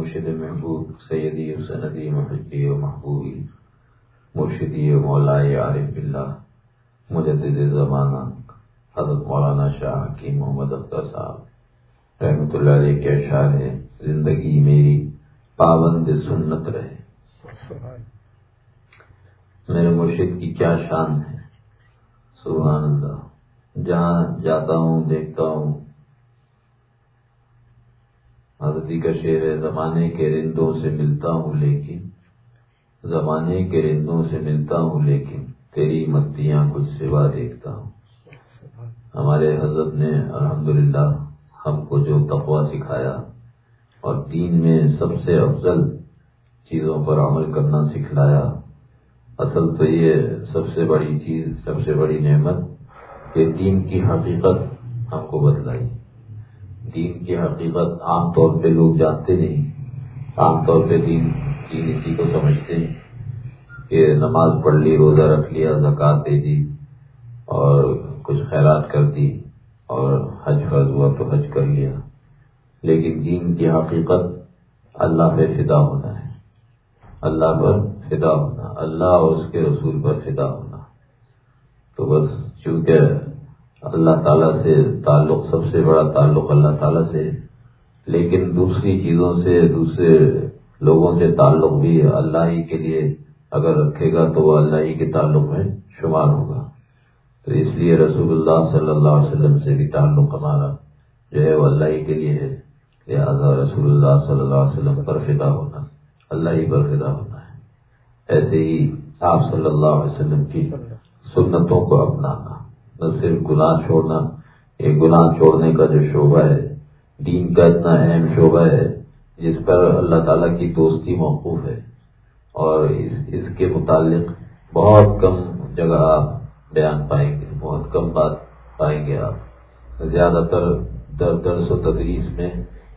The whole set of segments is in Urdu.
مرشد محبوب سیدی و سندی محبی و محبوبی مرشدی و مولا عارف اللہ مجدد زمانہ، حضرت مولانا شاہ کی محمد اختر صاحب رحمۃ اللہ علیہ کے اشعار ہے، زندگی میری پابند سنت رہے۔ میرے مرشد کی کیا شان ہے؟ سبحان اللہ، جہاں جاتا ہوں، دیکھتا ہوں حضرتی کا شعر ہے، زمانے کے رندوں سے ملتا ہوں لیکن، زمانے کے رندوں سے ملتا ہوں لیکن، تیری مستیاں کچھ سوا دیکھتا ہوں۔ ہمارے حضرت نے الحمدللہ ہم کو جو تقوا سکھایا اور دین میں سب سے افضل چیزوں پر عمل کرنا سکھلایا، اصل تو یہ سب سے بڑی چیز، سب سے بڑی نعمت کہ دین کی حقیقت ہم کو بتلائی۔ دین کی حقیقت عام طور پہ لوگ جانتے نہیں، عام طور پہ دین دین اسی کو سمجھتے ہیں کہ نماز پڑھ لی، روزہ رکھ لیا زکوٰۃ دے دی اور کچھ خیرات کر دی اور حج فرض ہوا تو حج کر لیا۔ لیکن دین کی حقیقت اللہ پہ فدا ہونا ہے۔ اللہ پر فدا ہونا، اللہ اور اس کے رسول پر فدا ہونا۔ تو بس چونکہ اللہ تعالیٰ سے تعلق سب سے بڑا تعلق اللہ تعالیٰ سے لیکن دوسری چیزوں سے، دوسرے لوگوں سے تعلق بھی اللہ ہی کے لیے اگر رکھے گا تو وہ اللہ ہی کے تعلق میں شمار ہوگا۔ تو اس لیے رسول اللہ صلی اللہ علیہ وسلم سے بھی تعلق ہمارا جو ہے وہ اللہ ہی کے لیے ہے لہٰذا رسول اللہ صلی اللہ علیہ وسلم پر فدا ہونا، اللہ ہی پر فدا ہونا ہے۔ ایسے ہی آپ صلی اللہ علیہ وسلم کی سنتوں کو اپنانا صرف گناہ چھوڑنا، یہ گناہ چھوڑنے کا جو شعبہ ہے، دین کا اتنا اہم شعبہ ہے، جس پر اللہ تعالیٰ کی دوستی موقوف ہے۔ اور اس اس کے متعلق بہت کم جگہ آپ بیان پائیں گے، بہت کم بات پائیں گے آپ۔ زیادہ تر در، درس و تدریس میں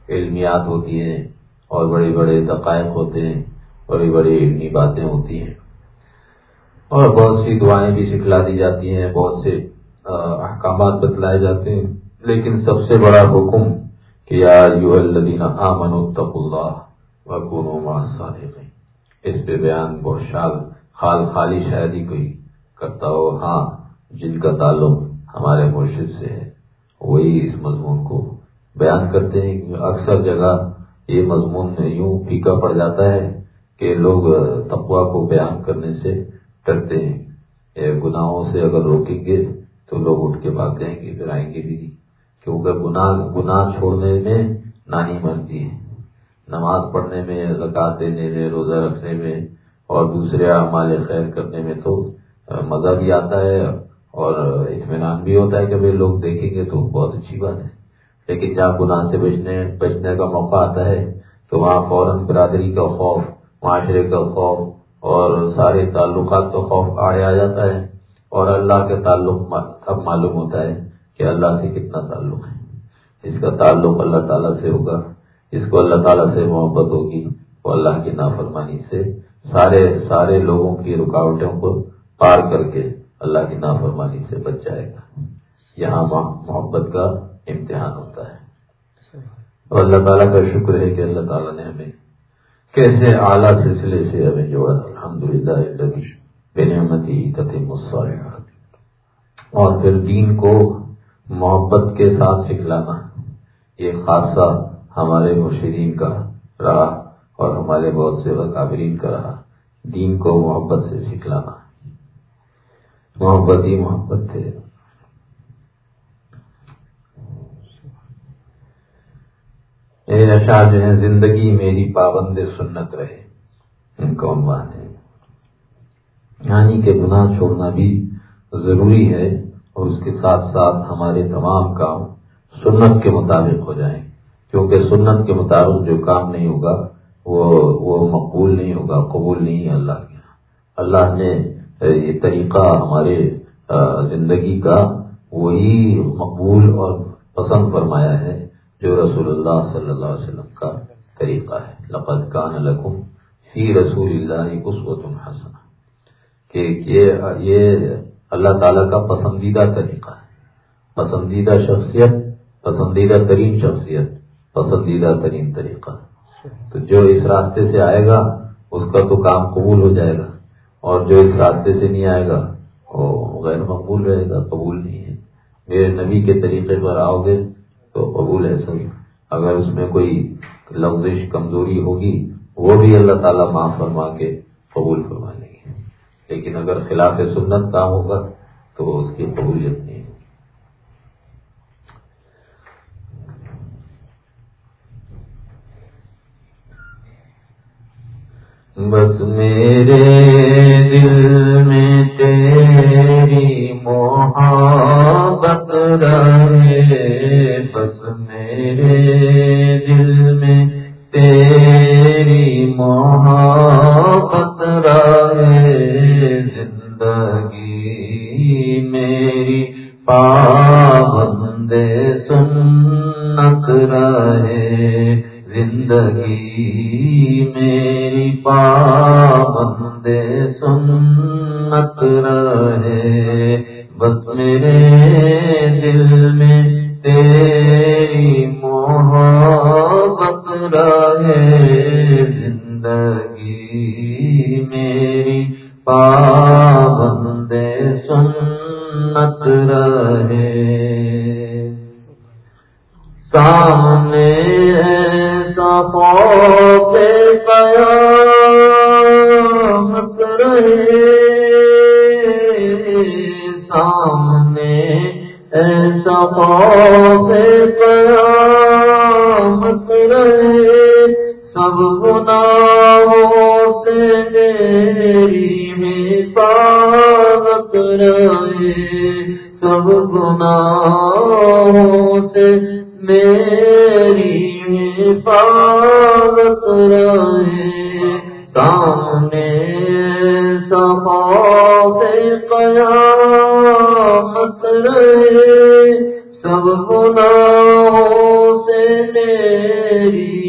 علمیات ہوتی ہیں اور بڑے بڑے دقائق ہوتے ہیں بڑی بڑی علمی باتیں ہوتی ہیں۔ اور بہت سی دعائیں بھی سکھلا دی جاتی ہیں، بہت سے احکامات بتلائے جاتے ہیں۔ لیکن سب سے بڑا حکم کہ یار اللہ و اس پہ بیان بہت شال خال خالی شاید ہی کوئی کرتا ہو۔ ہاں جن کا تعلق ہمارے مرشد سے ہے، وہی اس مضمون کو بیان کرتے ہیں۔ اکثر جگہ یہ مضمون یوں پھیکا پڑ جاتا ہے کہ لوگ تقوا کو بیان کرنے سے ڈرتے ہیں۔ گناہوں سے اگر روکیں گے تو لوگ اٹھ کے بھاگ جائیں گے، پھر آئیں گے بھی نہیں۔ کیونکہ گناہ گناہ چھوڑنے میں نانی مرتی ہے نماز پڑھنے میں زکات دینے میں، روزہ رکھنے میں اور دوسرے اعمال خیر کرنے میں تو مزہ بھی آتا ہے اور اطمینان بھی ہوتا ہے کہ بھائی لوگ دیکھیں گے تو بہت اچھی بات ہے۔ لیکن جہاں گناہ سے بچنے بچنے کا موقع آتا ہے، تو وہاں فوراً برادری کا خوف، معاشرے کا خوف اور سارے تعلقات کا خوف آڑے آ جاتا ہے اور اللہ کے تعلق اب معلوم ہوتا ہے کہ اللہ سے کتنا تعلق ہے۔ اس کا تعلق اللہ تعالیٰ سے ہوگا۔ جس کو اللہ تعالیٰ سے محبت ہوگی۔ وہ اللہ کی نافرمانی سے سارے سارے لوگوں کی رکاوٹوں کو پار کر کے اللہ کی نافرمانی سے بچ جائے گا۔ یہاں محبت کا امتحان ہوتا ہے۔ اور اللہ تعالیٰ کا شکر ہے کہ اللہ تعالیٰ نے ہمیں کیسے اعلیٰ سلسلے سے ہمیں جوڑا۔ الحمد للہ بے نعمتی اور پھر دین کو محبت کے ساتھ سکھلانا۔ یہ خاصہ ہمارے مرشدین کا رہا اور ہمارے بہت سے وقابرین کا رہا دین کو محبت سے سکھلانا۔ محبت ہی محبت تھے اشعار جو ہے زندگی میری پابند سنت رہے۔ ان کا عنوان ہے یعنی کہ گناہ چھوڑنا بھی ضروری ہے اور اس کے ساتھ ساتھ ہمارے تمام کام سنت کے مطابق ہو جائیں۔ کیونکہ سنت کے مطابق جو کام نہیں ہوگا، وہ وہ مقبول نہیں ہوگا، قبول نہیں ہے اللہ کے اللہ نے یہ طریقہ ہمارے زندگی کا وہی مقبول اور پسند فرمایا ہے، جو رسول اللہ صلی اللہ علیہ وسلم کا طریقہ ہے۔ لقد کان لکم فی رسول اللہ اس و تم کہ یہ اللہ تعالیٰ کا پسندیدہ طریقہ ہے۔ پسندیدہ شخصیت، پسندیدہ ترین شخصیت، پسندیدہ ترین طریقہ۔ تو جو اس راستے سے آئے گا، اس کا تو کام قبول ہو جائے گا۔ اور جو اس راستے سے نہیں آئے گا، وہ غیر مقبول رہے گا، قبول نہیں ہے۔ میرے نبی کے طریقے پر آؤ گے تو قبول ہے سب اگر اس میں کوئی لفزش کمزوری ہوگی، وہ بھی اللہ تعالیٰ معاف فرما کے قبول فرما۔ لیکن اگر خلاف سنت کام ہوگا تو اس کی قبولیت نہیں بس میرے دل میں تیری محبت رہے، بس میرے دل میں تیری محبت رہے۔ پابند سنت رہے زندگی میری پابند سنت رہے بس میرے دل سنت رہے۔ سامنے پے قیامت رہے۔ سامنے ایسا پے قیامت رہے۔ سب گناہوں سے میری حفاظت رہے سب گناہوں سے میری حفاظت رہے سامنے سب قیامت رہے، سب گناہوں سے میری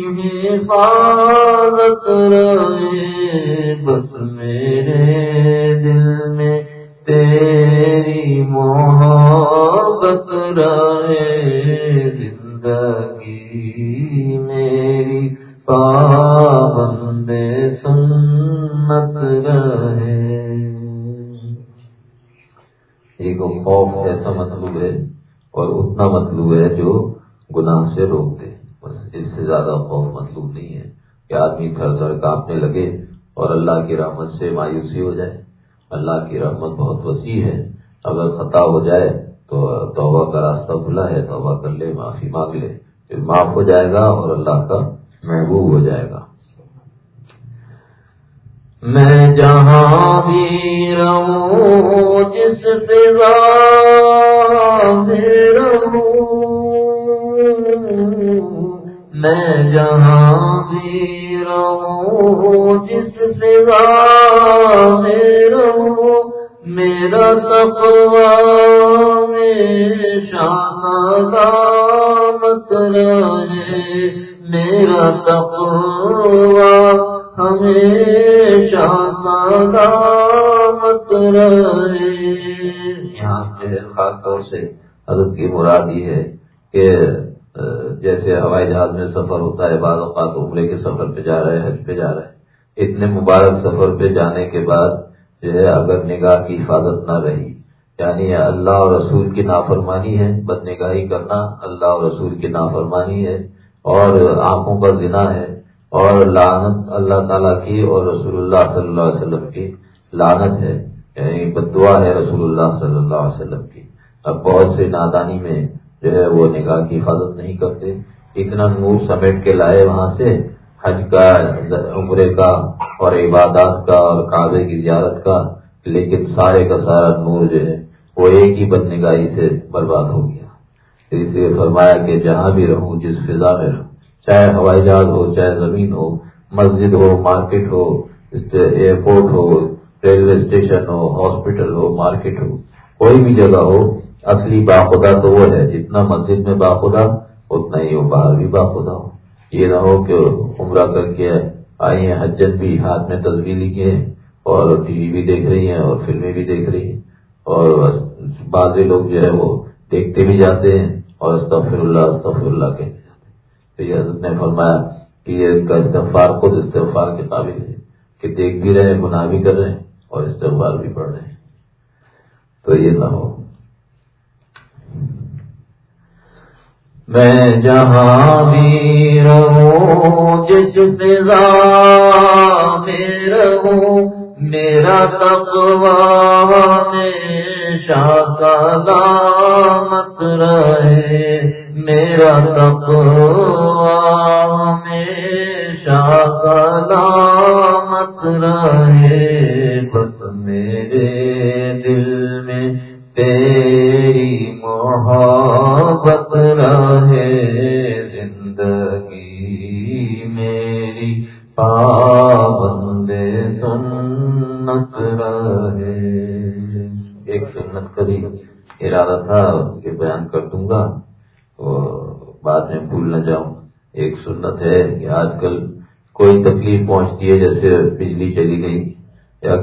حفاظت رہے، بس میرے دل میں تیری محبت رہے۔ زندگی میری پابند سنت رہے۔ ایک خوف ایسا مطلوب ہے اور اتنا مطلوب ہے جو گناہ سے روکتے۔ بس اس سے زیادہ خوف مطلوب نہیں ہے کہ آدمی تھر تھر کاپنے لگے اور اللہ کی رحمت سے مایوسی ہو جائے۔ اللہ کی رحمت بہت وسیع ہے۔ اگر خطا ہو جائے تو توبہ کا راستہ کھلا ہے، توبہ کر لے، معافی مانگ لے۔ پھر معاف ہو جائے گا اور اللہ کا محبوب ہو جائے گا۔ میں جہاں بھی رہوں، جس فضا میں رہوں میں جہاں بھی رہوں، جس فضا میں رہوں، میرا تقوی میں شان مت رہے میرا تقوی ہمیشہ سلامت رہے یہاں پہ خاص طور سے حضرت کی مراد یہ ہے کہ جیسے ہوائی جہاز میں سفر ہوتا ہے، بعض اوقات عمرے کے سفر پہ جا رہے، حج پہ جا رہے۔ اتنے مبارک سفر پہ جانے کے بعد جو ہے، اگر نگاہ کی حفاظت نہ رہی یعنی اللہ اور رسول کی نافرمانی ہے، بد نگاہی کرنا اللہ اور رسول کی نافرمانی ہے، اور آنکھوں کا ذنا ہے، اور لانت اللہ تعالیٰ کی اور رسول اللہ صلی اللہ علیہ وسلم کی لانت ہے یعنی بدعا ہے رسول اللہ صلی اللہ علیہ وسلم کی۔ اب بہت سے نادانی میں جو ہے وہ نگاہ کی حفاظت نہیں کرتے، اتنا نور سمیٹ کے لائے وہاں سے حج کا، عمرے کا اور عبادات کا اور کعبے کی زیارت کا، لیکن سارے کا سارا نور جو ہے وہ ایک ہی بد نگاہی سے برباد ہو گیا۔ اس لیے فرمایا کہ جہاں بھی رہوں، جس فضا میں رہوں، چاہے ہوائی جہاز ہو، چاہے زمین ہو، مسجد ہو، مارکیٹ ہو ایئرپورٹ ہو، ریلوے اسٹیشن ہو، ہاسپٹل ہو، مارکیٹ ہو، کوئی بھی جگہ ہو اصلی باخدا تو وہ ہے، جتنا مسجد میں باخدا، اتنا ہی وہ باہر بھی باخدا ہو۔ یہ نہ ہو کہ عمرہ کر کے آئی ہیں، حجت بھی ہاتھ میں تصویر لکھے ہیں اور ٹی وی بھی دیکھ رہی ہیں اور فلمیں بھی دیکھ رہی ہیں۔ اور بعض لوگ جو ہے وہ دیکھتے بھی جاتے ہیں اور استغفر اللہ استغفر اللہ کہتے تو یہ حضرت نے فرمایا کہ یہ کا استغفار خود استغفار کے قابل ہے کہ دیکھ بھی رہے ہیں، گناہ بھی کر رہے ہیں اور استغفار بھی پڑھ رہے ہیں۔ تو یہ نہ ہو۔ میں جہاں بھی رہوں جس فضا میں رہوں، میرا تقوی میں شاہ مت رہے، میرا تقوی میں شاہ مت رہے۔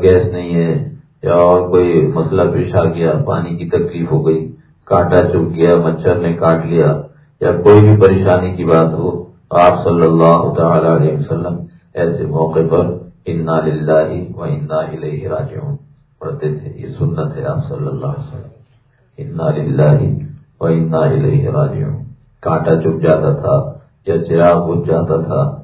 گیس نہیں ہے یا اور کوئی مسئلہ پیش آ گیا، پانی کی تکلیف ہو گئی، کانٹا چپ گیا، مچھر نے کاٹ لیا یا کوئی بھی پریشانی کی بات ہو، آپ صلی اللہ تعالی علیہ وسلم ایسے موقع پر انا و انا الیہ راجعون پڑھتے تھے۔ یہ سنت ہے آپ صلی اللہ علیہ وسلم۔ انا و انا الیہ راجعون۔ کانٹا چپ جاتا تھا یا چراغ بج جاتا تھا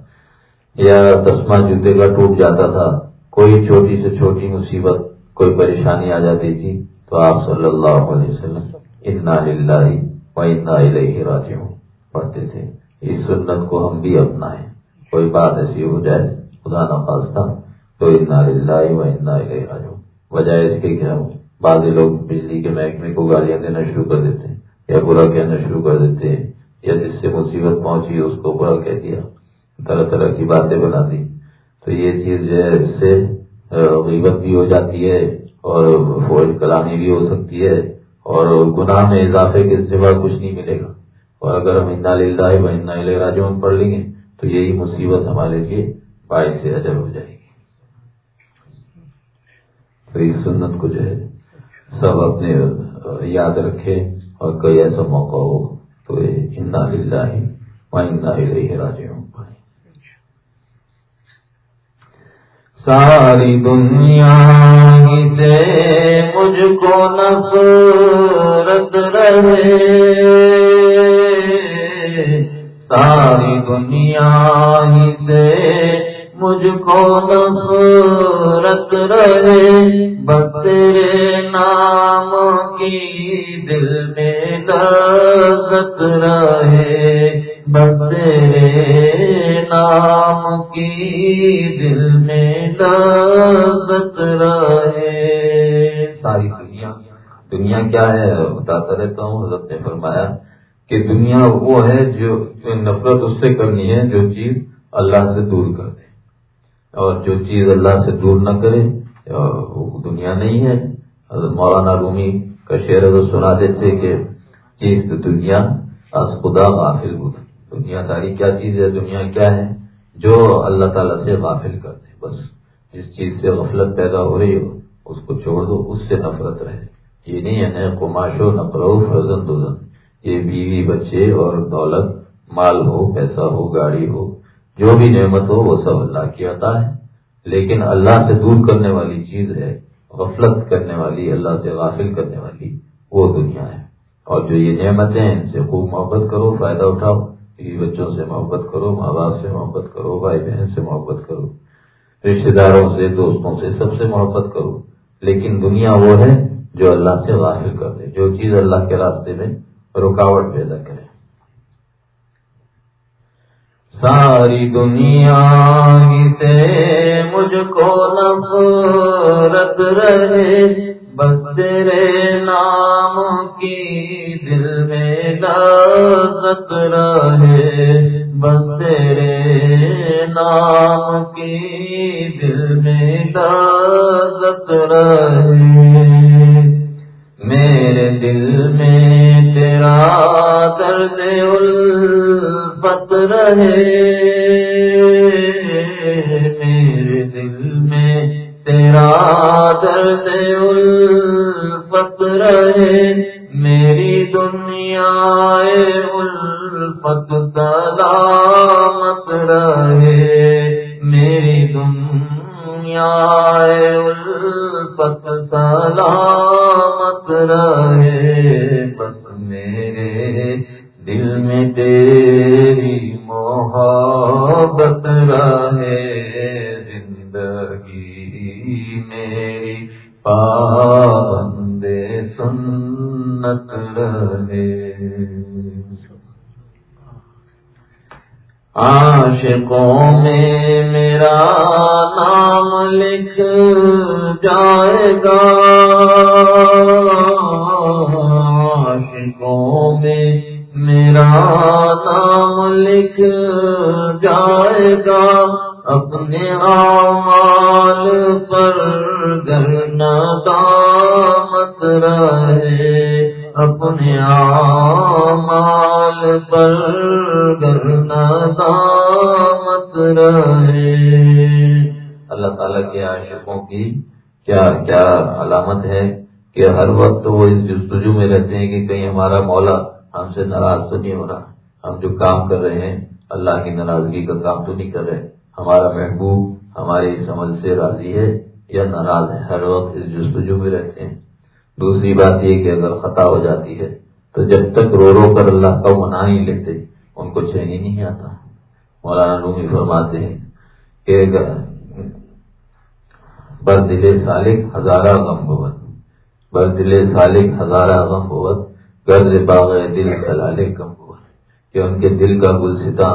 یا تسما جوتے کا ٹوٹ جاتا تھا۔ کوئی چھوٹی سے چھوٹی مصیبت، کوئی پریشانی آ جاتی تھی، تو آپ صلی اللہ علیہ وسلم اتنا و اتنا الیہ راجعون پڑھتے تھے۔ اس سنت کو ہم بھی اپنائیں۔ کوئی بات ایسی ہو جائے، خدا نخواستہ تو اتنا و اتنا الیہ راجعون۔ وجہ اس کے کیا بعض لوگ بجلی کے محکمے کو گالیاں دینا شروع کر دیتے ہیں، یا برا کہنا شروع کر دیتے ہیں، یا جس سے مصیبت پہنچی اس کو برا کہہ دیا۔ طرح طرح کی باتیں بنا دی۔ تو یہ چیز جو ہے، اس سے غیبت بھی ہو جاتی ہے اور فوج کلامی بھی ہو سکتی ہے اور گناہ میں اضافے کے سوا کچھ نہیں ملے گا۔ اور اگر ہم انا للہ و انا راجعون پڑھ لیں گے، تو یہی مصیبت ہمارے لیے باعث سے اجر ہو جائے گی۔ تو اس سنت کو جو ہے، سب اپنے یاد رکھے اور کوئی ایسا موقع ہو تو انا للہ و انا راجعون۔ ساری دنیا سے مجھ کو نفرت رہے۔ ساری دنیا سے مجھ کو نفرت رہے۔ بس تیرے نام کی دل میں لذت رہے۔ بس تیرے نام کی دل میں لذت رہے۔ ساری دنیا دنیا کیا ہے؟ بتاتا رہتا ہوں، حضرت نے فرمایا کہ دنیا وہ ہے جو نفرت اس سے کرنی ہے جو چیز اللہ سے دور کر دے۔ اور جو چیز اللہ سے دور نہ کرے وہ دنیا نہیں ہے۔ حضرت مولانا رومی کا شعر سنا دیتے کہ چیز دنیا از خدا غافل بود دنیا داری کیا چیز ہے، دنیا کیا ہے؟ جو اللہ تعالیٰ سے غافل کر دے۔ بس جس چیز سے غفلت پیدا ہو رہی ہو، اس کو چھوڑ دو، اس سے نفرت رہے۔ یہ نہیں ہے نئے کماش و فرزن دوزن یہ بیوی بچے اور دولت، مال ہو، پیسہ ہو، گاڑی ہو، جو بھی نعمت ہو، وہ سب اللہ کی عطا ہے۔ لیکن اللہ سے دور کرنے والی چیز ہے، غفلت کرنے والی، اللہ سے غافل کرنے والی، وہ دنیا ہے۔ اور جو یہ نعمتیں ہیں، ان سے خوب محبت کرو، فائدہ اٹھاؤ۔ بیوی بچوں سے محبت کرو، ماں باپ سے محبت کرو، بھائی بہن سے محبت کرو رشتے داروں سے، دوستوں سے سب سے محبت کرو۔ لیکن دنیا وہ ہے جو اللہ سے غافل کر دے، جو چیز اللہ کے راستے میں رکاوٹ پیدا کرے۔ ساری دنیا سے مجھ کو نفرت رہے۔ بس تیرے نام کی دل میں لذت رہے۔ بس تیرے نام کی دل میں لذت رہے۔ میرے دل میں تیرا درد الفت رہے۔ تیرا درد الفت رہے، میری دنیا الفت سلامت رہے، میری دنیا الفت سلامت رہے۔ بس میرے دل میں تیری محبت رہے۔ سنت رہے عاشقوں میں میرا نام لکھ جائے گا۔ عاشقوں میں میرا نام لکھ جائے گا۔ اپنے آمال پر گرنا دامت رہے۔ اپنے آمال پر گرنا دامت رہے۔ اللہ تعالیٰ کے عاشقوں کی کیا کیا علامت ہے کہ ہر وقت وہ اس جستجو میں رہتے ہیں کہ کہیں ہمارا مولا ہم سے ناراض تو نہیں ہو رہا۔ ہم جو کام کر رہے ہیں، اللہ کی ناراضگی کا کام تو نہیں کر رہے۔ ہمارا محبوب ہمارے اس عمل سے راضی ہے یا ناراض ہے، ہر وقت اس جستجو میں رہتے ہیں۔ دوسری بات یہ کہ اگر خطا ہو جاتی ہے تو جب تک رو رو کر اللہ کا منا نہیں لیتے، ان کو چین ہی نہیں آتا۔ مولانا رومی فرماتے ہیں کہ بر دل سالک ہزارہ غم بہت بر دل سالک ہزارہ غم بہت گرد باغ دل کلالے کم ہوا کہ ان کے دل کا گلستا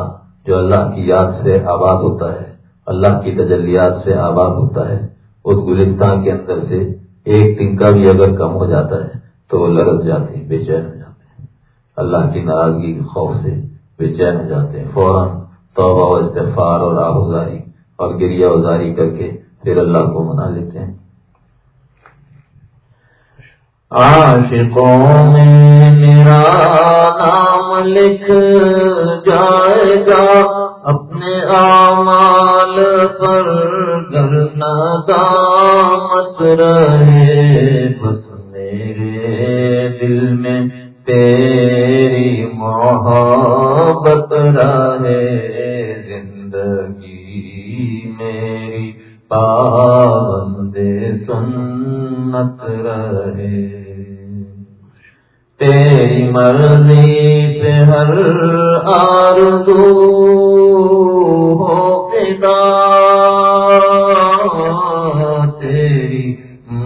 جو اللہ کی یاد سے آباد ہوتا ہے، اللہ کی تجلیات سے آباد ہوتا ہے، اس گلستان کے اندر سے ایک دن کا بھی اگر کم ہو جاتا ہے تو وہ لڑک جاتے ہیں، بے چین ہو جاتے ہیں۔ اللہ کی ناراضگی کے خوف سے بے چین ہو جاتے ہیں۔ فوراً توبہ و استفار اور آبزاری اور گریا ازاری کر کے پھر اللہ کو منا لیتے ہیں۔ عاشقوں میں میرا نام لکھ جائے گا، اپنے آمال پر کرنا دامت رہے، بس میرے دل میں تیری محبت رہے۔ زندگی میری پابند سنت رہے۔ تیری مرضی پہ ہر آرزو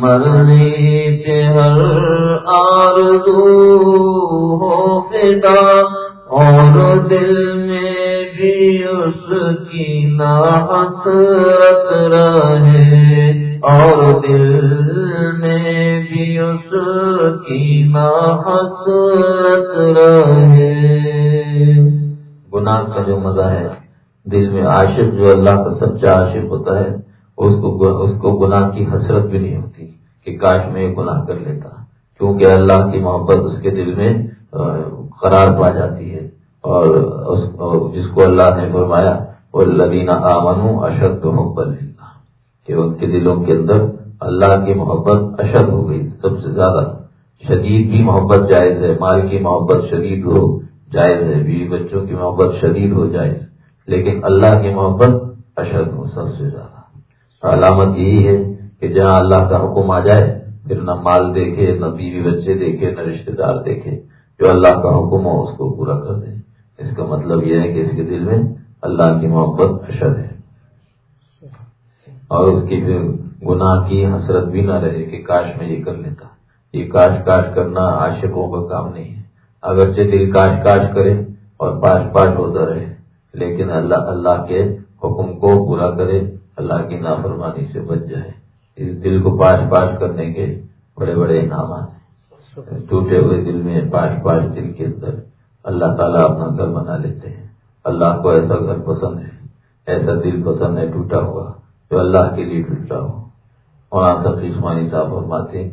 مرضی پہ ہر آرزو ہو پتا اور دل میں بھی اس کی نا حسرت رہے اور دل میں بھی اس کی نا حسرت رہے۔ گناہ کا جو مزہ ہے، دل میں عاشق جو اللہ کا سچا عاشق ہوتا ہے، اس کو اس کو گناہ کی حسرت بھی نہیں ہوتی۔ کہ کاش میں گناہ کر لیتا۔ کیونکہ اللہ کی محبت اس کے دل میں قرار پا جاتی ہے۔ اور جس کو اللہ نے فرمایا وہ لدینہ آمن اشد محبت کہ ان کے دلوں کے اندر اللہ کی محبت اشد ہو گئی، سب سے زیادہ۔ شدید بھی محبت جائز ہے، مال کی محبت شدید ہو جائز ہے، بیوی بچوں کی محبت شدید ہو جائز۔ لیکن اللہ کی محبت اشد ہو، سب سے زیادہ۔ علامت یہی ہے کہ جہاں اللہ کا حکم آ جائے، پھر نہ مال دیکھے، نہ بیوی بچے دیکھے، نہ رشتے دار دیکھے، جو اللہ کا حکم ہو اس کو پورا کر دیں۔ اس کا مطلب یہ ہے کہ اس کے دل میں اللہ کی محبت اشد ہے۔ اور اس کی پھر گناہ کی حسرت بھی نہ رہے کہ کاش میں یہ کر لیتا۔ یہ کاش کاش کرنا عاشقوں کا کام نہیں ہے۔ اگرچہ دل کاش کاش کرے اور پاش پاش ہوتا رہے، لیکن اللہ اللہ کے حکم کو پورا کرے، اللہ کی نافرمانی سے بچ جائے۔ اس دل کو پاش پاش کرنے کے بڑے بڑے انعامات ہیں۔ ٹوٹے ہوئے دل میں پاش پاش دل کے اندر اللہ تعالیٰ اپنا گھر بنا لیتے ہیں۔ اللہ کو ایسا گھر پسند ہے، ایسا دل پسند ہے، ٹوٹا ہوا، جو اللہ کے لیے ٹوٹا ہو۔ وہاں تک عثمانی صاحب فرماتے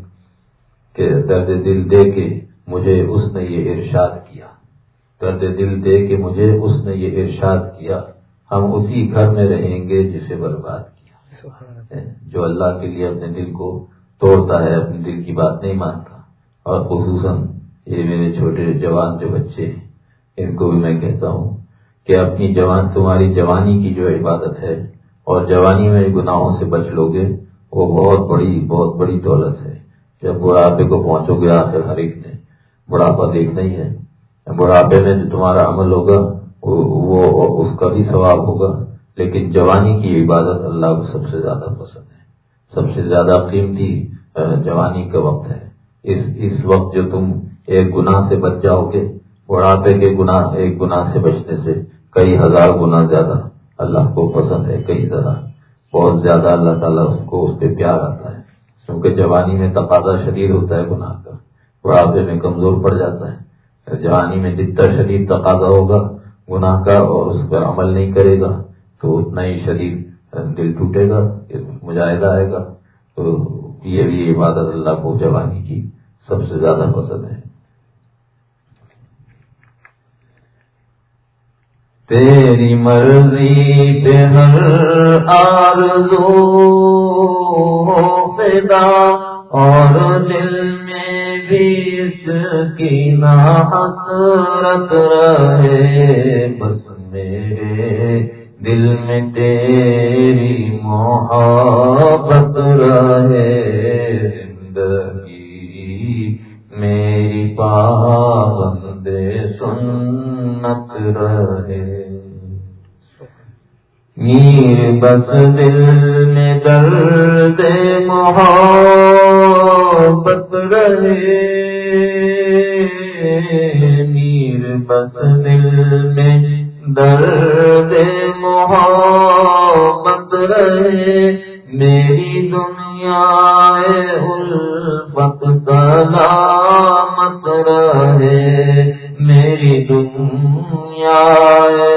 کہ درد دل دے کے مجھے اس نے یہ ارشاد کیا۔ درد دل دے کے مجھے اس نے یہ ارشاد کیا۔ ہم اسی گھر میں رہیں گے جسے برباد جو اللہ کے لیے اپنے دل کو توڑتا ہے، اپنے دل کی بات نہیں مانتا۔ اور خصوصاً یہ میرے چھوٹے جوان جو بچے ہیں، ان کو بھی میں کہتا ہوں کہ اپنی جوان، تمہاری جوانی کی جو عبادت ہے اور جوانی میں گناہوں سے بچ لو گے وہ بہت بڑی بہت بڑی دولت ہے۔ جب بڑھاپے کو پہنچو گے آخر ہر ایک نے بڑھاپا دیکھنا ہی ہے۔ بڑھاپے میں جو تمہارا عمل ہوگا وہ، اس کا بھی ثواب ہوگا۔ لیکن جوانی کی عبادت اللہ کو سب سے زیادہ پسند ہے۔ سب سے زیادہ قیمتی جوانی کا وقت ہے۔ اس اس وقت جو تم ایک گناہ سے بچ جاؤ گے، بڑھاپے کے گناہ، ایک گناہ سے بچنے سے کئی ہزار گنا زیادہ اللہ کو پسند ہے، کئی طرح بہت زیادہ اللہ تعالیٰ اس کو، اس پہ پیار آتا ہے۔ کیونکہ جوانی میں تقاضا شدید ہوتا ہے گناہ کا۔ بڑھاپے میں کمزور پڑ جاتا ہے۔ جوانی میں جتنا شدید تقاضا ہوگا، گناہ کا اور اس پر عمل نہیں کرے گا۔ تو اتنا ہی شدید دل ٹوٹے گا، مجاہدہ آئے گا۔ تو یہ بھی عبادت اللہ کو جوانی کی سب سے زیادہ پسند ہے۔ تیری مرضی پہ ہر آرزو فدا اور دل میں بھی اس کی نا حسرت رہے۔ بس میرے دل میں تیری محبت رہے، زندگی میری پابند سنت رہے۔ میر بس دل میں درد محبت رہے۔ میر بس دل میں درد محبت رہے، میری دنیا الفت سلامت رہے۔ میری دنیا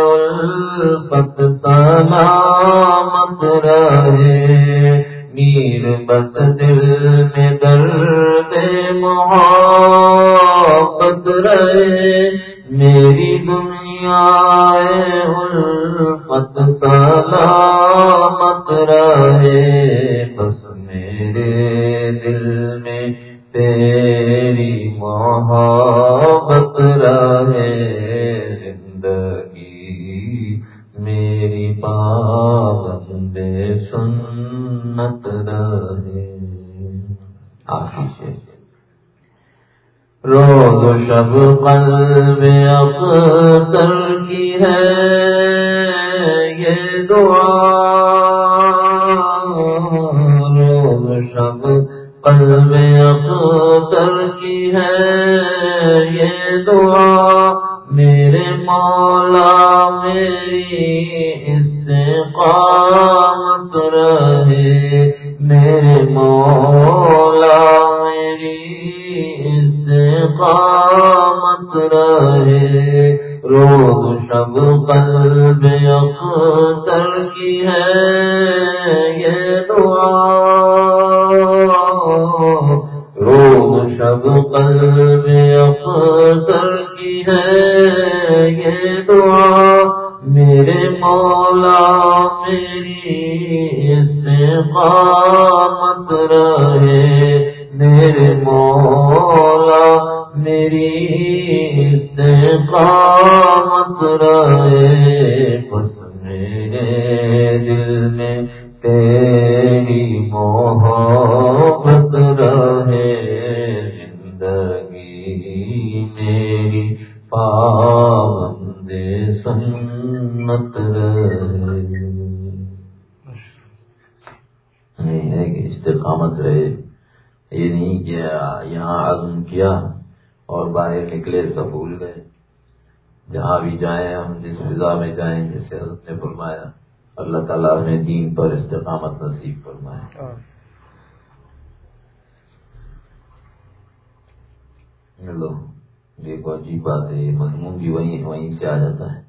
الفت سلامت رہے۔ میر بس دل میں درد محبت رہے۔ میری دنیا الفت سلامت رہے بس میرے دل میں تیری محبت رہے زندگی میری پابند سنت رہے آخری روز شب قلب اختر نصیب فرمایا۔ ہیلو دیکھو عجیب بات ہے یہ مضمون بھی وہیں وہیں سے آ جاتا ہے۔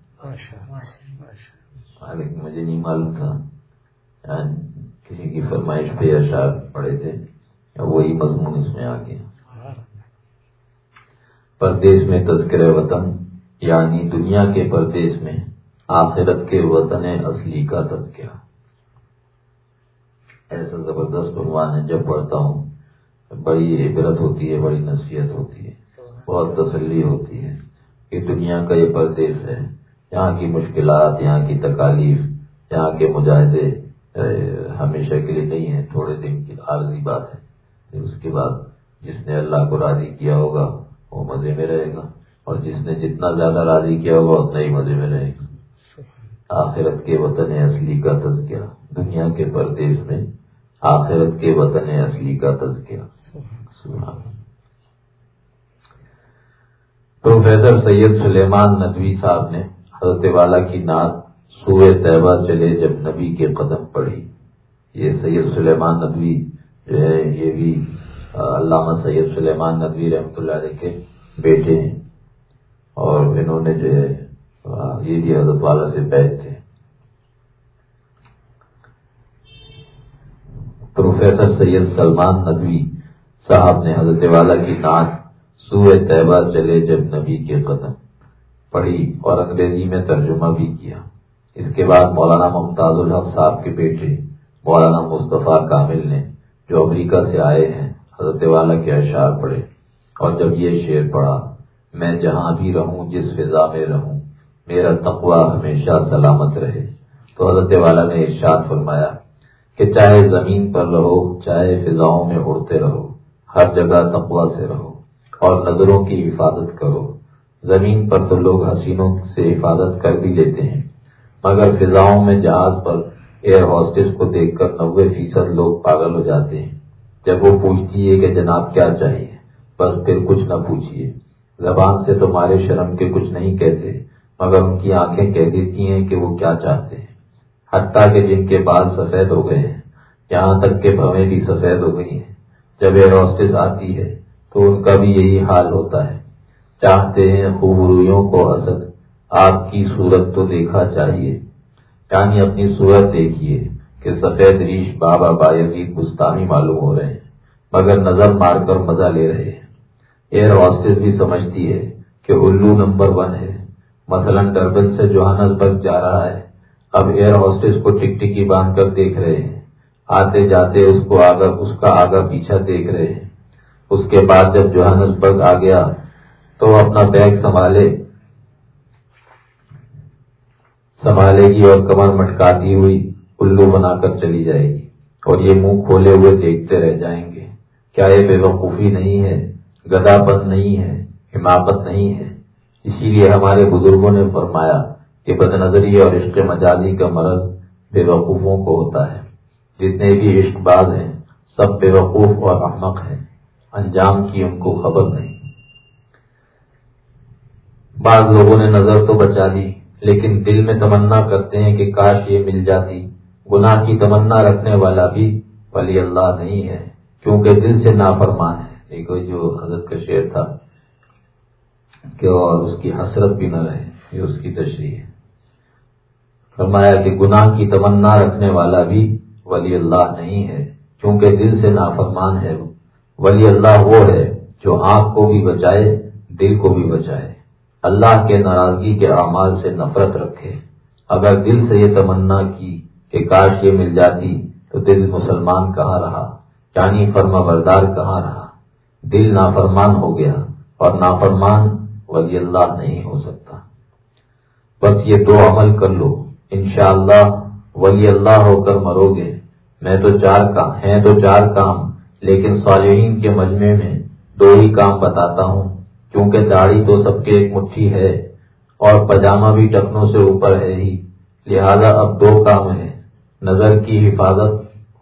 مجھے نہیں معلوم تھا۔ کسی کی فرمائش پہ اشعار پڑے تھے۔ وہی مضمون اس میں آ گیا۔ پردیش میں تذکر وطن یعنی دنیا کے پردیش میں آخرت کے وطن اصلی کا تذکرہ۔ ایسا زبردست عنوان ہے جب پڑھتا ہوں بڑی عبرت ہوتی ہے بڑی نصیحت ہوتی ہے بہت تسلی ہوتی ہے کہ دنیا کا یہ پردیش ہے۔ یہاں کی مشکلات یہاں کی تکالیف یہاں کے مجاہدے ہمیشہ کے لیے نہیں ہیں تھوڑے دن کی عارضی بات ہے۔ اس کے بعد جس نے اللہ کو راضی کیا ہوگا وہ مزے میں رہے گا۔ اور جس نے جتنا زیادہ راضی کیا ہوگا اتنا ہی مزے میں رہے گا۔ آخرت کے وطن اصلی کا تذکرہ۔ دنیا کے پردیش میں آخرت کے وطن اصلی کا تذکرہ۔ پروفیسر سید سلیمان ندوی صاحب نے حضرت والا کی نعت سوئے طیبہ چلے جب نبی کے قدم پڑھی۔ یہ سید سلیمان ندوی جو ہے، یہ بھی علامہ سید سلیمان ندوی رحمۃ اللہ علیہ کے بیٹے ہیں۔ اور انہوں نے جو ہے یہ بھی حضرت والا سے بیٹھ تھے۔ پروفیسر سید سلمان ندوی صاحب نے حضرت والا کی نعت سوئے طیبہ چلے جب نبی کے قدم پڑھی اور انگریزی میں ترجمہ بھی کیا۔ اس کے بعد مولانا ممتاز الحق صاحب کے بیٹے مولانا مصطفیٰ کامل نے جو امریکہ سے آئے ہیں، حضرت والا کے اشعار پڑھے اور جب یہ شعر پڑھا، میں جہاں بھی رہوں، جس فضا میں رہوں میرا تقوا ہمیشہ سلامت رہے۔ تو حضرت والا نے ارشاد فرمایا کہ چاہے زمین پر رہو، چاہے فضاؤں میں اڑتے رہو، ہر جگہ تقوا سے رہو اور نظروں کی حفاظت کرو۔ زمین پر تو لوگ حسینوں سے حفاظت کر بھی لیتے ہیں، مگر فضاؤں میں جہاز پر ایئر ہاسٹس کو دیکھ کر نوے فیصد لوگ پاگل ہو جاتے ہیں۔ جب وہ پوچھتی ہے کہ جناب کیا چاہیے، بس پھر کچھ نہ پوچھیے زبان سے تو مارے شرم کے کچھ نہیں کہتے۔ مگر ان کی آنکھیں کہہ دیتی ہیں کہ وہ کیا چاہتے ہیں۔ حتیٰ کہ جن کے بال سفید ہو گئے ہیں، یہاں تک کہ بھویں بھی سفید ہو گئی ہیں۔ جب ایئر ہاسٹس آتی ہے تو ان کا بھی یہی حال ہوتا ہے۔ چاہتے ہیں خوب رویوں کو حسد، آپ کی صورت تو دیکھا چاہیے۔ یعنی اپنی صورت دیکھیے کہ سفید ریش بابا بایزی گستانی معلوم ہو رہے ہیں، مگر نظر مار کر مزہ لے رہے ہیں۔ ایئر ہاسٹس بھی سمجھتی ہے کہ الو نمبر ون ہے۔ مثلا ڈربن سے جوہانس برگ جا رہا ہے۔ اب ایئر ہاسٹس کو ٹک ٹکی باندھ کر دیکھ رہے ہیں۔ آتے جاتے اس کو آگا اس کا آگا پیچھا دیکھ رہے ہیں۔ اس کے بعد جب جوہانس برگ آ گیا، تو اپنا بیگ سنبھالے۔ سنبھالے گی اور کمر مٹکاتی ہوئی الو بنا کر چلی جائے گی۔ اور یہ منہ کھولے ہوئے دیکھتے رہ جائیں گے۔ کیا یہ بے وقوفی نہیں ہے؟ گدا پت نہیں ہے حماقت نہیں ہے۔ اسی لیے ہمارے بزرگوں نے فرمایا کہ بد نظری اور عشق مجازی کا مرض بے وقوفوں کو ہوتا ہے۔ جتنے بھی عشق باز ہیں، سب بے وقوف اور احمق ہیں۔ انجام کی ان کو خبر نہیں۔ بعض لوگوں نے نظر تو بچا دی لیکن دل میں تمنا کرتے ہیں کہ کاش یہ مل جاتی۔ گناہ کی تمنا رکھنے والا بھی ولی اللہ نہیں ہے، کیونکہ دل سے نافرمان ہے۔ ایک جو حضرت کا شعر تھا۔ کہ اور اس کی حسرت بھی نہ رہے، یہ اس کی تشریح ہے۔ فرمایا کہ گناہ کی تمنا رکھنے والا بھی ولی اللہ نہیں ہے کیونکہ دل سے نافرمان ہے ولی اللہ وہ ہے جو آنکھ کو بھی بچائے، دل کو بھی بچائے۔ اللہ کے ناراضگی کے اعمال سے نفرت رکھے۔ اگر دل سے یہ تمنا کی کہ کاش یہ مل جاتی تو دل مسلمان کہاں رہا؟ یعنی فرما بردار کہاں رہا؟ دل نافرمان ہو گیا اور نافرمان ولی اللہ نہیں ہو سکتا۔ بس یہ دو عمل کر لو۔ انشاءاللہ ولی اللہ ہو کر مرو گے۔ میں تو چار کام ہیں تو چار کام، لیکن صالحین کے مجمع میں دو ہی کام بتاتا ہوں۔ کیونکہ داڑھی تو سب کے ایک مٹھی ہے اور پجامہ بھی ٹکنوں سے اوپر ہے ہی۔ لہذا اب دو کام ہیں۔ نظر کی حفاظت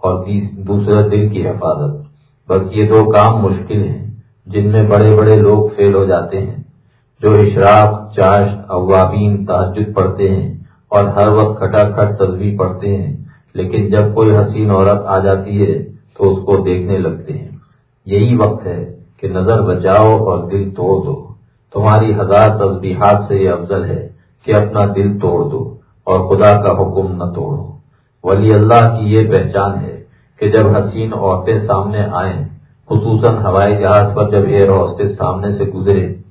اور دوسرا دل کی حفاظت۔ بس یہ دو کام مشکل ہیں، جن میں بڑے بڑے لوگ فیل ہو جاتے ہیں۔ جو اشراق چاش اوابین تعجد پڑھتے ہیں اور ہر وقت کھٹا کھٹ تصویر پڑھتے ہیں، لیکن جب کوئی حسین عورت آ جاتی ہے تو اس کو دیکھنے لگتے ہیں۔ یہی وقت ہے کہ نظر بچاؤ اور دل توڑ دو۔ تمہاری ہزار تصبیحات سے یہ افضل ہے کہ اپنا دل توڑ دو اور خدا کا حکم نہ توڑو۔ ولی اللہ کی یہ پہچان ہے کہ جب حسین عورتیں سامنے آئیں، خصوصاً ہوائی جہاز پر جب ایئر ہاسٹس سامنے سے گزرے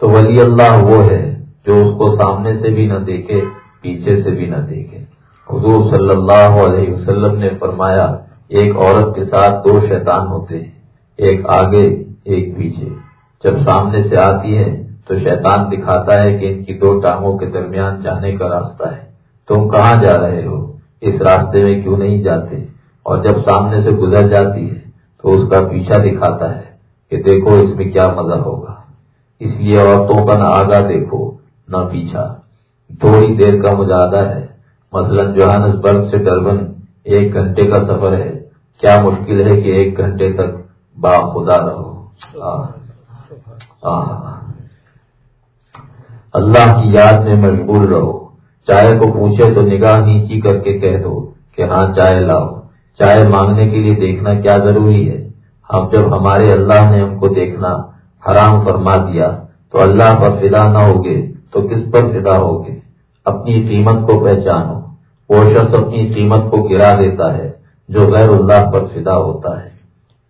تو ولی اللہ وہ ہے جو اس کو سامنے سے بھی نہ دیکھے، پیچھے سے بھی نہ دیکھے۔ حضور صلی اللہ علیہ وسلم نے فرمایا، ایک عورت کے ساتھ دو شیطان ہوتے ہیں، ایک آگے، ایک پیچھے۔ جب سامنے سے آتی ہے تو شیطان دکھاتا ہے کہ ان کی دو ٹانگوں کے درمیان جانے کا راستہ ہے۔ تم کہاں جا رہے ہو؟ اس راستے میں کیوں نہیں جاتے؟ اور جب سامنے سے گزر جاتی ہے تو اس کا پیچھا دکھاتا ہے کہ دیکھو اس میں کیا مزہ ہوگا۔ اس لیے عورتوں کا نہ آگا دیکھو، نہ پیچھا۔ تھوڑی دیر کا مجاہدہ ہے۔ مثلا جوہانس برگ سے ڈربن ایک گھنٹے کا سفر ہے۔ کیا مشکل ہے کہ ایک گھنٹے تک با خدا رہو؟ اللہ کی یاد میں مشغول رہو۔ چائے کو پوچھے تو نگاہ نیچی کر کے کہہ دو کہ ہاں چائے لاؤ۔ چائے مانگنے کے لیے دیکھنا کیا ضروری ہے؟ ہم جب ہمارے اللہ نے ہم کو دیکھنا حرام فرما دیا تو اللہ پر فدا نہ ہوگے تو کس پر فدا ہوگے؟ اپنی قیمت کو پہچانو۔ وہ شخص اپنی قیمت کو گرا دیتا ہے جو غیر اللہ پر فدا ہوتا ہے۔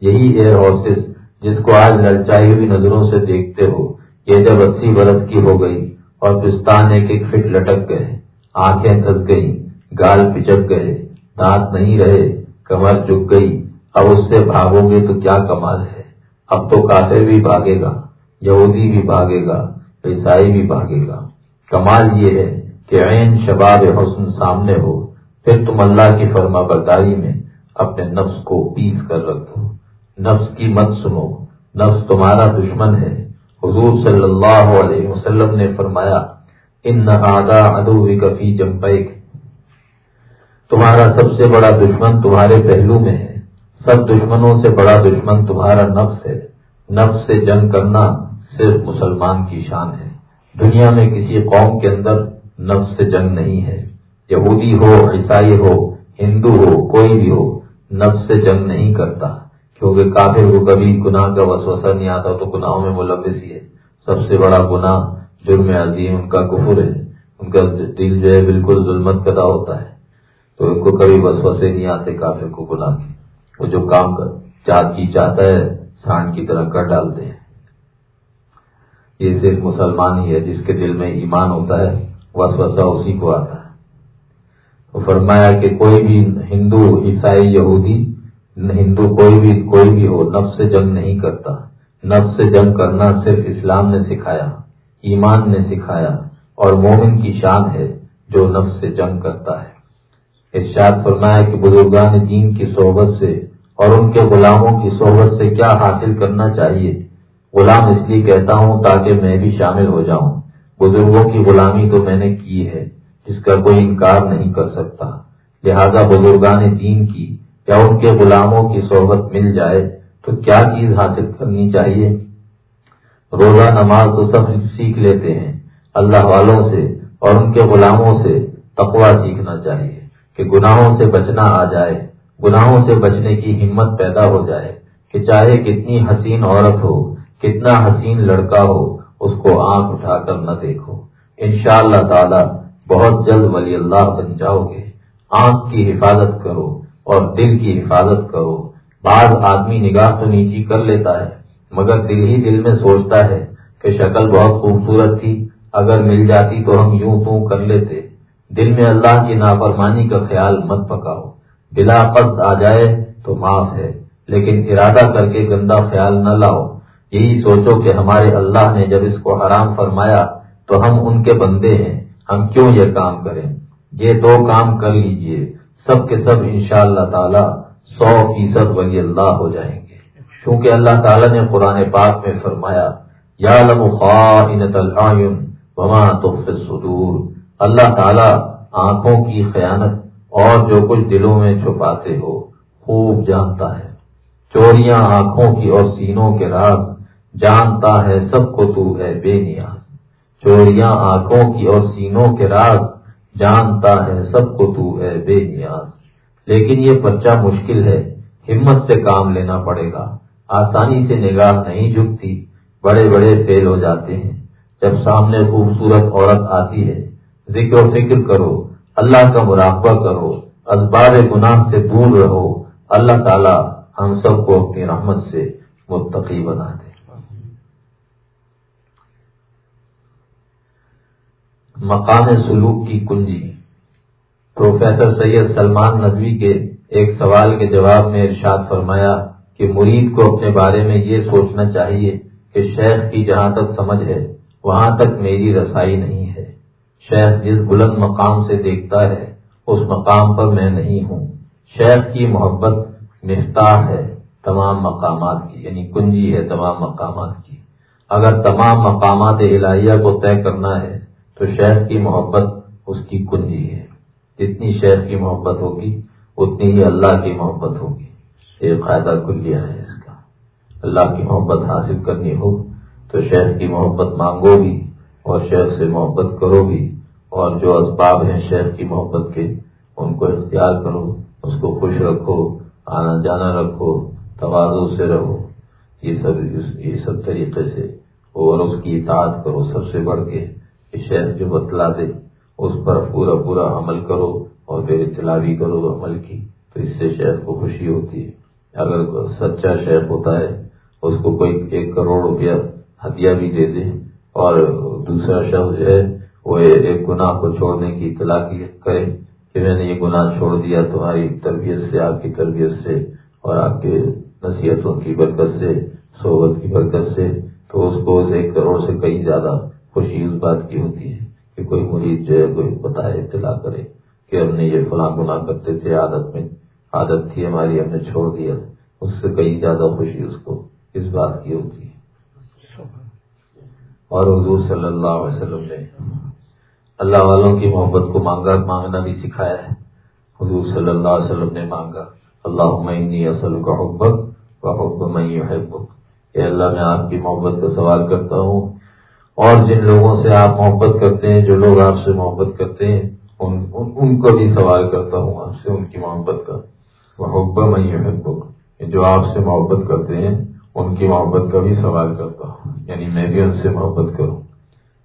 یہی ایئر ہاسٹس جس کو آج للچائی ہوئی نظروں سے دیکھتے ہو یہ جب اسی برس کی ہو گئی اور پستان ایک ایک فٹ لٹک گئے، آنکھیں دھس گئی گال پچک گئے، دانت نہیں رہے، کمر چک گئی، اب اس سے بھاگو گے تو کیا کمال ہے؟ اب تو کافر بھی بھاگے گا، یہودی بھی بھاگے گا، عیسائی بھی بھاگے گا۔ کمال یہ ہے کہ عین شباب حسن سامنے ہو، پھر تم اللہ کی فرما برداری میں اپنے نفس کو پیس کر رکھو۔ نفس کی مت سنو، نفس تمہارا دشمن ہے۔ حضور صلی اللہ علیہ وسلم نے فرمایا، ان نہادا ادو کفی جمپیک تمہارا سب سے بڑا دشمن تمہارے پہلو میں ہے۔ سب دشمنوں سے بڑا دشمن تمہارا نفس ہے۔ نفس سے جنگ کرنا صرف مسلمان کی شان ہے۔ دنیا میں کسی قوم کے اندر نفس سے جنگ نہیں ہے۔ یہودی ہو، عیسائی ہو، ہندو ہو، کوئی بھی ہو، نفس سے جنگ نہیں کرتا۔ کیونکہ کافر کو کبھی گناہ کا وسوسہ نہیں آتا، تو گناہوں میں ملوث ہی ہے۔ سب سے بڑا گناہ جرم عظیم ان کا کفر ہے۔ ان کا دل جو ہے بالکل ظلمت پیدا ہوتا ہے۔ تو ان کو کبھی وسوسے نہیں آتے کافر کو گناہ کے۔ وہ جو کام کر چاچی چاہتا ہے سانڈ کی طرح کر ڈالتے ہیں۔ یہ صرف مسلمان ہی ہے جس کے دل میں ایمان ہوتا ہے، وسوسہ اسی کو آتا ہے۔ وہ فرمایا کہ کوئی بھی ہندو، عیسائی، یہودی، ہندو کوئی بھی کوئی بھی ہو، نفس سے جنگ نہیں کرتا۔ نفس سے جنگ کرنا صرف اسلام نے سکھایا، ایمان نے سکھایا، اور مومن کی شان ہے جو نفس سے جنگ کرتا ہے۔ ارشاد فرمایا کہ بزرگان دین کی صحبت سے اور ان کے غلاموں کی صحبت سے کیا حاصل کرنا چاہیے؟ غلام اس لیے کہتا ہوں تاکہ میں بھی شامل ہو جاؤں۔ بزرگوں کی غلامی تو میں نے کی ہے، جس کا کوئی انکار نہیں کر سکتا۔ لہذا بزرگان دین کی یا ان کے غلاموں کی صحبت مل جائے تو کیا چیز حاصل کرنی چاہیے؟ روزہ، نماز تو سب سیکھ لیتے ہیں۔ اللہ والوں سے اور ان کے غلاموں سے تقوا سیکھنا چاہیے۔ کہ گناہوں سے بچنا آ جائے، گناہوں سے بچنے کی ہمت پیدا ہو جائے کہ چاہے کتنی حسین عورت ہو، کتنا حسین لڑکا ہو، اس کو آنکھ اٹھا کر نہ دیکھو۔ انشاءاللہ اللہ تعالی بہت جلد ولی اللہ بن جاؤ گے۔ آنکھ کی حفاظت کرو اور دل کی حفاظت کرو۔ بعض آدمی نگاہ تو نیچی کر لیتا ہے، مگر دل ہی دل میں سوچتا ہے کہ شکل بہت خوبصورت تھی، اگر مل جاتی تو ہم یوں تو کر لیتے۔ دل میں اللہ کی نافرمانی کا خیال مت پکاؤ۔ بلا قصد آ جائے تو معاف ہے، لیکن ارادہ کر کے گندا خیال نہ لاؤ۔ یہی سوچو کہ ہمارے اللہ نے جب اس کو حرام فرمایا تو ہم ان کے بندے ہیں۔ ہم کیوں یہ کام کریں؟ یہ دو کام کر لیجیے۔ سب کے سب انشاءاللہ اللہ تعالی سو فیصد ولی اللہ ہو جائیں گے۔ کیونکہ اللہ تعالیٰ نے قرآن پاک میں فرمایا یا الصدور اللہ تعالیٰ آنکھوں کی خیانت اور جو کچھ دلوں میں چھپاتے ہو خوب جانتا ہے۔ چوریاں آنکھوں کی اور سینوں کے راز جانتا ہے سب کو تو ہے بے نیاز۔ چوریاں آنکھوں کی اور سینوں کے راز جانتا ہے سب کو تو ہے بے نیاز۔ لیکن یہ پرچہ مشکل ہے، ہمت سے کام لینا پڑے گا۔ آسانی سے نگاہ نہیں جھکتی، بڑے بڑے فیل ہو جاتے ہیں۔ جب سامنے خوبصورت عورت آتی ہے ذکر و فکر کرو، اللہ کا مراقبہ کرو ازبار گناہ سے دور رہو۔ اللہ تعالی ہم سب کو اپنی رحمت سے متقی بنا دے۔ مقام سلوک کی کنجی۔ پروفیسر سید سلمان ندوی کے ایک سوال کے جواب میں ارشاد فرمایا کہ مرید کو اپنے بارے میں یہ سوچنا چاہیے کہ شیخ کی جہاں تک سمجھ ہے، وہاں تک میری رسائی نہیں۔ شیخ جس بلند مقام سے دیکھتا ہے، اس مقام پر میں نہیں ہوں۔ شیخ کی محبت مفتاح ہے تمام مقامات کی یعنی کنجی ہے تمام مقامات کی۔ اگر تمام مقامات الہیہ کو طے کرنا ہے، تو شیخ کی محبت اس کی کنجی ہے۔ جتنی شیخ کی محبت ہوگی، اتنی ہی اللہ کی محبت ہوگی۔ ایک فائدہ کلیہ ہے اس کا۔ اللہ کی محبت حاصل کرنی ہو تو شیخ کی محبت مانگو بھی اور شیخ سے محبت کرو بھی۔ اور جو اسباب ہیں شیخ کی محبت کے، ان کو اختیار کرو، اس کو خوش رکھو، آنا جانا رکھو توازو سے رہو۔ یہ سب یہ سب طریقے سے اور اس کی اطاعت کرو سب سے بڑھ کے۔ شیخ جو بتلا دے، اس پر پورا پورا عمل کرو اور پھر اطلاع بھی کرو عمل کی، تو اس سے شیخ کو خوشی ہوتی ہے۔ اگر سچا شیخ ہوتا ہے، اس کو کوئی ایک کروڑ روپیہ ہدیہ بھی دے دے اور دوسرا شخص جو ہے وہ ایک گناہ کو چھوڑنے کی اطلاع کرے کہ میں نے یہ گناہ چھوڑ دیا تمہاری تربیت سے، آپ کی تربیت سے اور آپ کے نصیحتوں کی برکت سے، صحبت کی برکت سے، تو اس کو ایک کروڑ سے کئی زیادہ خوشی اس بات کی ہوتی ہے کہ کوئی مرید جو ہے، کوئی بتائے اطلاع کرے کہ ہم نے یہ فلاں گناہ کرتے تھے، عادت میں، عادت تھی ہماری، ہم نے چھوڑ دیا۔ اس سے کئی زیادہ خوشی اس کو اس بات کی ہوتی ہے۔ اور حضور صلی اللہ علیہ وسلم نے اللہ والوں کی محبت کو مانگا مانگنا بھی سکھایا ہے۔ حضور صلی اللہ علیہ وسلم نے مانگا اللہ عمنی اصل کا حبت و حب میں اے اللہ میں آپ کی محبت کا سوال کرتا ہوں۔ اور جن لوگوں سے آپ محبت کرتے ہیں جو لوگ آپ سے محبت کرتے ہیں ان ان, ان کو بھی سوال کرتا ہوں آپ سے ان کی محبت کا۔ محبت میں جو آپ سے محبت کرتے ہیں ان کی محبت کا بھی سوال کرتا ہوں۔ یعنی میں بھی ان سے محبت کروں۔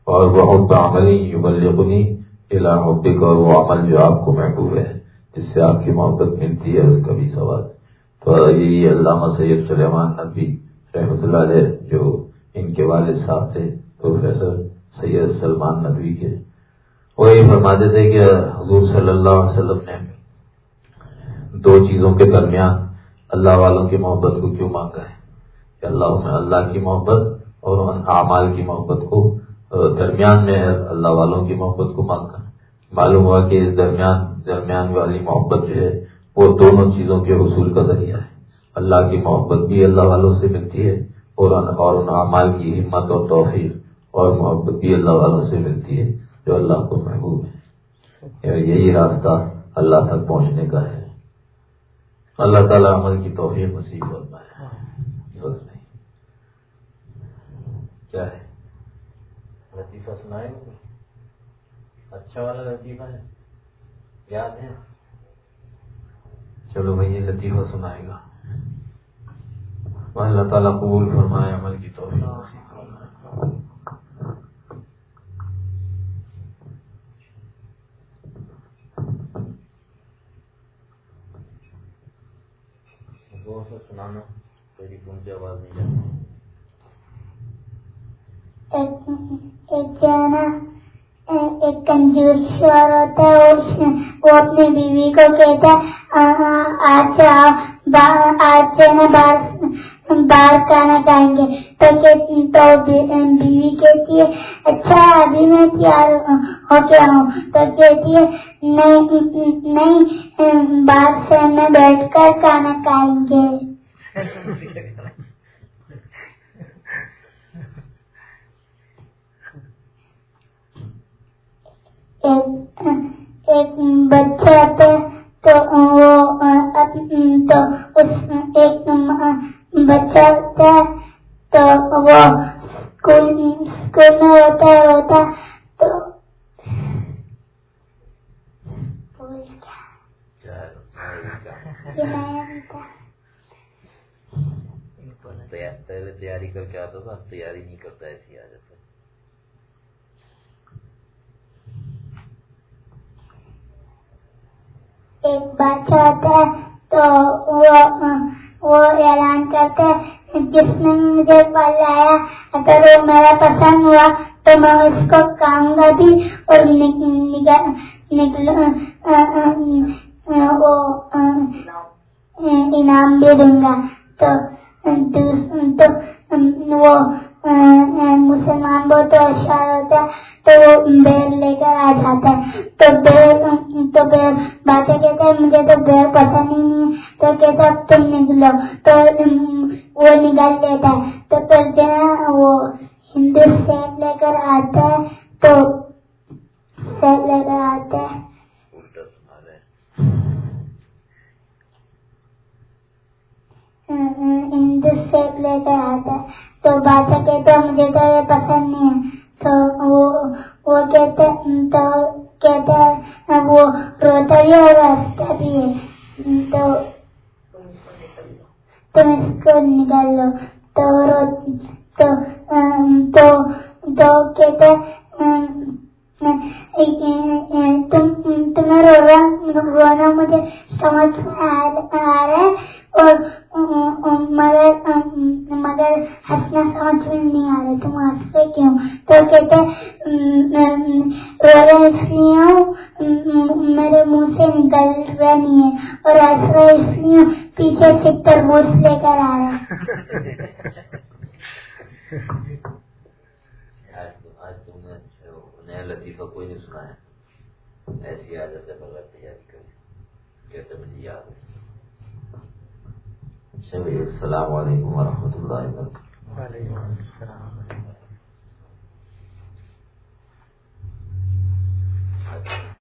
اور وہ عملی یبلغنی الا محبت اور وہ عمل جو آپ کو محبوب ہے، جس سے آپ کی محبت ملتی ہے، اس کا بھی سوال تو یہی علامہ سید سلیمان نبی رحمۃ اللہ علیہ جو ان کے والد صاحب تھے، پروفیسر سید سلمان ندوی کے۔ وہ یہ فرماتے تھے کہ حضور صلی اللہ علیہ وسلم نے دو چیزوں کے درمیان اللہ والوں کی محبت کو کیوں مانگا ہے؟ کہ اللہ اللہ کی محبت اور اعمال کی محبت کو درمیان میں اللہ والوں کی محبت کو مانگا معلوم ہوا کہ اس درمیان درمیان والی محبت جو ہے وہ دونوں چیزوں کے حصول کا ذریعہ ہے۔ اللہ کی محبت بھی اللہ والوں سے ملتی ہے اور ان اعمال کی ہمت اور توفیق اور محبت بھی اللہ والوں سے ملتی ہے جو اللہ کو محبوب ہے۔ یہی راستہ اللہ تک پہنچنے کا ہے۔ اللہ تعالیٰ عمل کی توفیق نصیب ہوتا ہے کیا ہے؟ لطیفہ سنائے اچھا والا لطیفہ ہے۔ یاد ہے؟ چلو بھائی، یہ لطیفہ سنائے گا۔ اللہ تعالیٰ قبول فرمائے، عمل کی توفیق نصیب فرمائے۔ سنانا تیری پونچی آواز نہیں جاتی۔ ایک جو ہے نا ایک کنجور شور ہوتا ہے وہ اپنی بیوی کو کہتا ہے آج آج جو ہے باہر باہر کھانا کھائیں گے تو کہتی تو بیوی کہتی ہے اچھا ابھی میں تیار ہو کے ہوں تو کہتی ہے نہیں باہر سے میں بیٹھ کر کھانا کھائیں گے ایک بچہ ہوتا تو وہ تو اس ایک بچہ ہوتا ہے تو وہ اسکول اسکول میں ہوتا ہے ہوتا تو پہلے تیاری کر کے آتا تھا تیاری نہیں کرتا ایسی آ جاتا ایک بادشاہ ہوتا ہے تو وہ وہ اعلان کرتا ہے جس نے مجھے پل لایا اگر وہ میرا پسند ہوا تو میں اس کو کہوں گا بھی اور وہ انعام بھی دوں گا تو وہ مسلمان بہت ہوشیار ہوتا ہے تو وہ بیر لے کر آ جاتا ہے تو بیر تو بیر بادشاہ کہتا ہے مجھے تو بیر پسند ہی نہیں ہے تو کہتا اب تم نکلو تو وہ نکل لیتا ہے تو پھر جو ہے وہ ہندو سیب لے کر آتا ہے تو لے کر ہندو سیب لے کر آتا ہے تو بادشاہ کہتے ہیں مجھے تو یہ پسند نہیں ہے۔ تو وہ کہتے تو کہتے ہیں وہ روتا بھی اور ہنستا بھی ہے۔ تو تم اس کو نکال لو تو تو ام، تو تم تمہیں رونا مجھے سمجھ میں آ رہا ہے اور مگر مگر ہنسنا سمجھ میں نہیں آ رہا تم ہنستے کیوں تو کہتے رو رہا اس لیے ہوں میرے منہ سے نکل رہا نہیں ہے اور ہنس رہا اس لیے پیچھے سے تربوز لے کر آ رہا ہیں لطیفہ کوئی نہیں سنا ہے۔ ایسی عادت ہے بغیر تیاری کرے کہتے مجھے یاد ہے۔ اچھا بھائی السلام علیکم ورحمۃ اللہ وبرکاتہ۔ وعلیکم السلام۔ اچھا۔